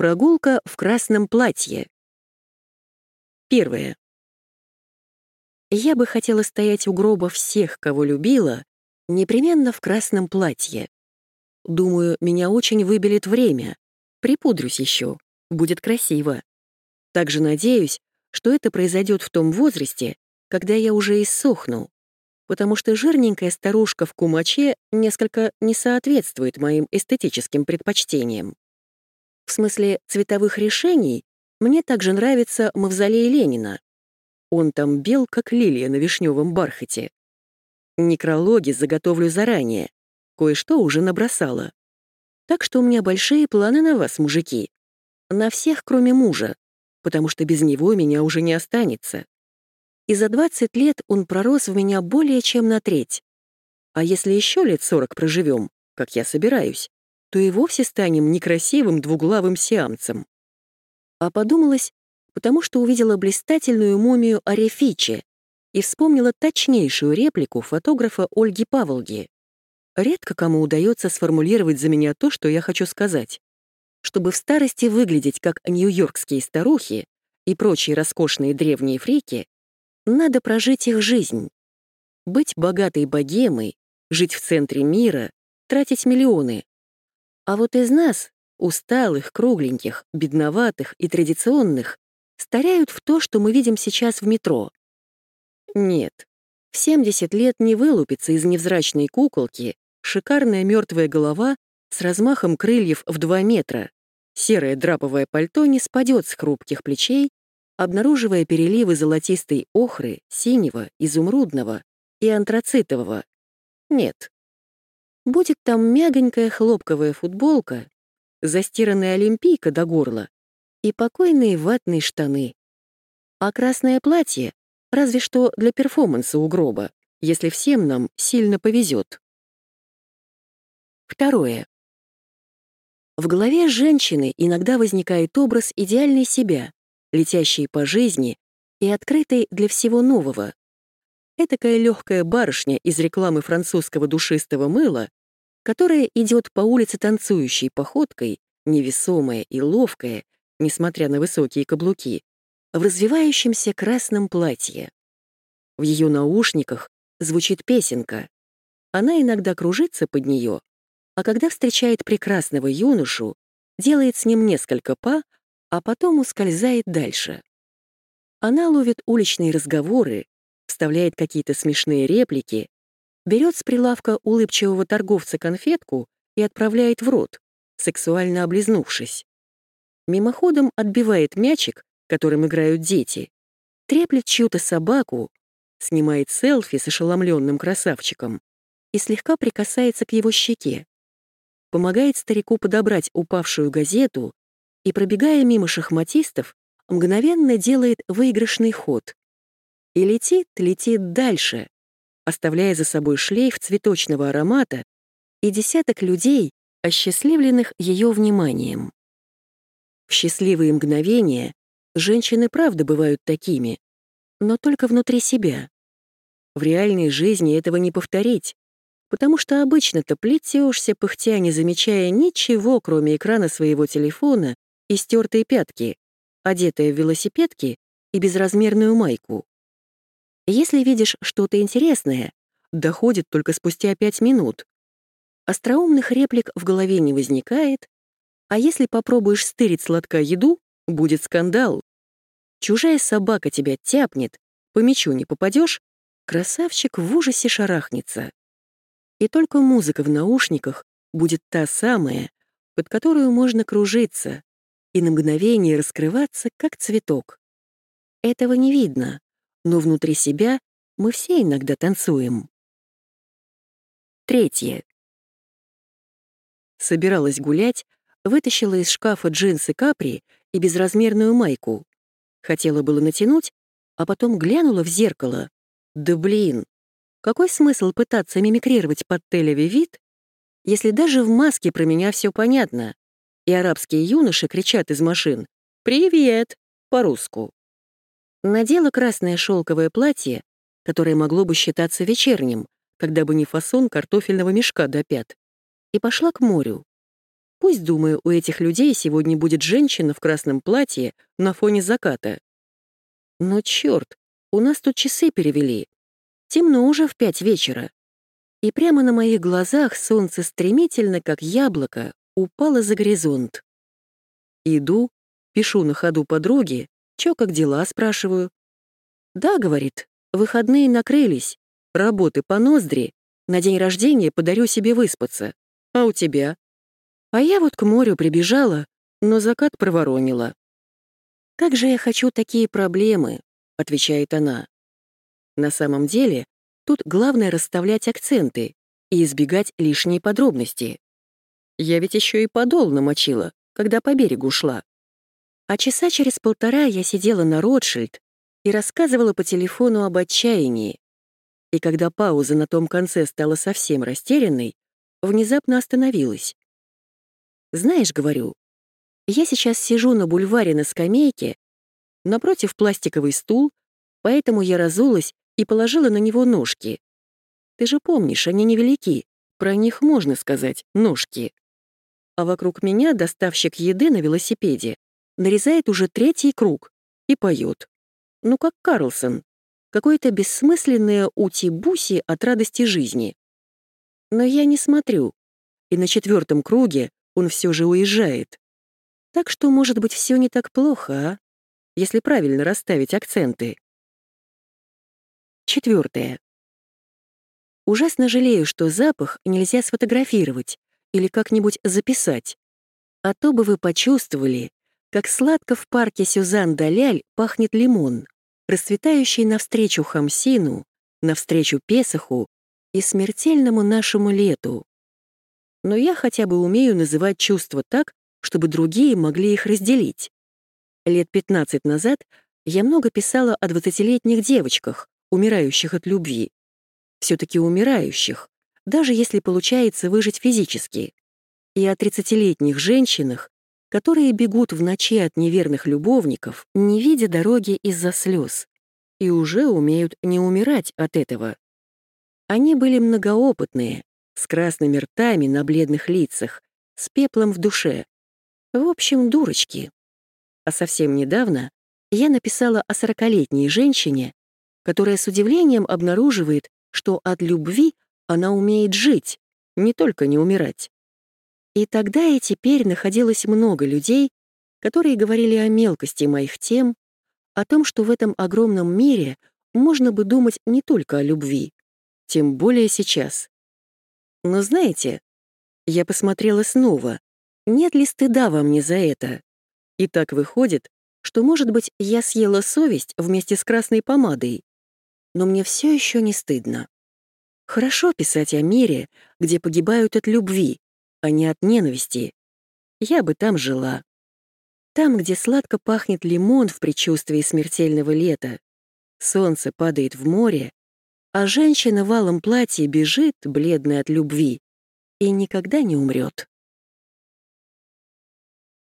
Прогулка в красном платье. Первое. Я бы хотела стоять у гроба всех, кого любила, непременно в красном платье. Думаю, меня очень выбелит время. Припудрюсь еще. Будет красиво. Также надеюсь, что это произойдет в том возрасте, когда я уже иссохну, потому что жирненькая старушка в кумаче несколько не соответствует моим эстетическим предпочтениям. В смысле цветовых решений мне также нравится мавзолей Ленина. Он там бел, как лилия на вишневом бархате. Некрологи заготовлю заранее. Кое-что уже набросала. Так что у меня большие планы на вас, мужики. На всех, кроме мужа, потому что без него меня уже не останется. И за 20 лет он пророс в меня более чем на треть. А если еще лет 40 проживем, как я собираюсь, то и вовсе станем некрасивым двуглавым сиамцем. А подумалось, потому что увидела блистательную мумию Арефичи и вспомнила точнейшую реплику фотографа Ольги Паволги. Редко кому удается сформулировать за меня то, что я хочу сказать. Чтобы в старости выглядеть как нью-йоркские старухи и прочие роскошные древние фрики, надо прожить их жизнь. Быть богатой богемой, жить в центре мира, тратить миллионы. А вот из нас, усталых, кругленьких, бедноватых и традиционных, старяют в то, что мы видим сейчас в метро. Нет, в 70 лет не вылупится из невзрачной куколки шикарная мертвая голова с размахом крыльев в 2 метра. Серое драповое пальто не спадет с хрупких плечей, обнаруживая переливы золотистой охры, синего, изумрудного и антрацитового. Нет. Будет там мягонькая хлопковая футболка, застиранная олимпийка до горла и покойные ватные штаны. А красное платье разве что для перформанса у гроба, если всем нам сильно повезет. Второе. В голове женщины иногда возникает образ идеальной себя, летящей по жизни и открытой для всего нового. Этакая легкая барышня из рекламы французского душистого мыла, которая идет по улице танцующей походкой, невесомая и ловкая, несмотря на высокие каблуки, в развивающемся красном платье. В ее наушниках звучит песенка. Она иногда кружится под нее, а когда встречает прекрасного юношу, делает с ним несколько па, а потом ускользает дальше. Она ловит уличные разговоры, вставляет какие-то смешные реплики, берет с прилавка улыбчивого торговца конфетку и отправляет в рот, сексуально облизнувшись. Мимоходом отбивает мячик, которым играют дети, треплет чью-то собаку, снимает селфи с ошеломленным красавчиком и слегка прикасается к его щеке помогает старику подобрать упавшую газету и, пробегая мимо шахматистов, мгновенно делает выигрышный ход. И летит, летит дальше, оставляя за собой шлейф цветочного аромата и десяток людей, осчастливленных ее вниманием. В счастливые мгновения женщины правда бывают такими, но только внутри себя. В реальной жизни этого не повторить, потому что обычно-то плетешься, пыхтя, не замечая ничего, кроме экрана своего телефона и стертой пятки, одетая в велосипедки и безразмерную майку. Если видишь что-то интересное, доходит только спустя пять минут. Остроумных реплик в голове не возникает, а если попробуешь стырить сладка еду, будет скандал. Чужая собака тебя тяпнет, по мячу не попадешь, красавчик в ужасе шарахнется и только музыка в наушниках будет та самая, под которую можно кружиться и на мгновение раскрываться, как цветок. Этого не видно, но внутри себя мы все иногда танцуем. Третье. Собиралась гулять, вытащила из шкафа джинсы капри и безразмерную майку. Хотела было натянуть, а потом глянула в зеркало. Да блин, какой смысл пытаться мимикрировать под телевивид, если даже в маске про меня все понятно, и арабские юноши кричат из машин «Привет!» по-русски. Надела красное шелковое платье, которое могло бы считаться вечерним, когда бы не фасон картофельного мешка до пят, и пошла к морю. Пусть, думаю, у этих людей сегодня будет женщина в красном платье на фоне заката. Но черт, у нас тут часы перевели. Темно уже в пять вечера. И прямо на моих глазах солнце стремительно, как яблоко, упало за горизонт. Иду, пишу на ходу подруге, чё, как дела, спрашиваю. «Да», — говорит, — «выходные накрылись, работы по ноздри, на день рождения подарю себе выспаться. А у тебя?» А я вот к морю прибежала, но закат проворонила. «Как же я хочу такие проблемы», — отвечает она. На самом деле, тут главное расставлять акценты и избегать лишней подробности. Я ведь еще и подол намочила, когда по берегу шла. А часа через полтора я сидела на Ротшильд и рассказывала по телефону об отчаянии. И когда пауза на том конце стала совсем растерянной, внезапно остановилась. Знаешь, говорю, я сейчас сижу на бульваре на скамейке, напротив пластиковый стул, поэтому я разулась и положила на него ножки. Ты же помнишь, они невелики, про них можно сказать «ножки». А вокруг меня доставщик еды на велосипеде нарезает уже третий круг и поет. Ну, как Карлсон. Какое-то бессмысленное ути-буси от радости жизни. Но я не смотрю. И на четвертом круге он все же уезжает. Так что, может быть, все не так плохо, а? Если правильно расставить акценты. Четвертое. Ужасно жалею, что запах нельзя сфотографировать или как-нибудь записать. А то бы вы почувствовали, как сладко в парке Сюзан Даляль пахнет лимон, расцветающий навстречу Хамсину, навстречу Песоху и смертельному нашему лету но я хотя бы умею называть чувства так, чтобы другие могли их разделить. Лет 15 назад я много писала о 20-летних девочках, умирающих от любви. все таки умирающих, даже если получается выжить физически. И о 30-летних женщинах, которые бегут в ночи от неверных любовников, не видя дороги из-за слез, и уже умеют не умирать от этого. Они были многоопытные, с красными ртами на бледных лицах, с пеплом в душе. В общем, дурочки. А совсем недавно я написала о сорокалетней женщине, которая с удивлением обнаруживает, что от любви она умеет жить, не только не умирать. И тогда и теперь находилось много людей, которые говорили о мелкости моих тем, о том, что в этом огромном мире можно бы думать не только о любви, тем более сейчас. Но знаете, я посмотрела снова, нет ли стыда во мне за это. И так выходит, что, может быть, я съела совесть вместе с красной помадой. Но мне все еще не стыдно. Хорошо писать о мире, где погибают от любви, а не от ненависти. Я бы там жила. Там, где сладко пахнет лимон в предчувствии смертельного лета. Солнце падает в море, а женщина в алом платье бежит, бледная от любви, и никогда не умрет.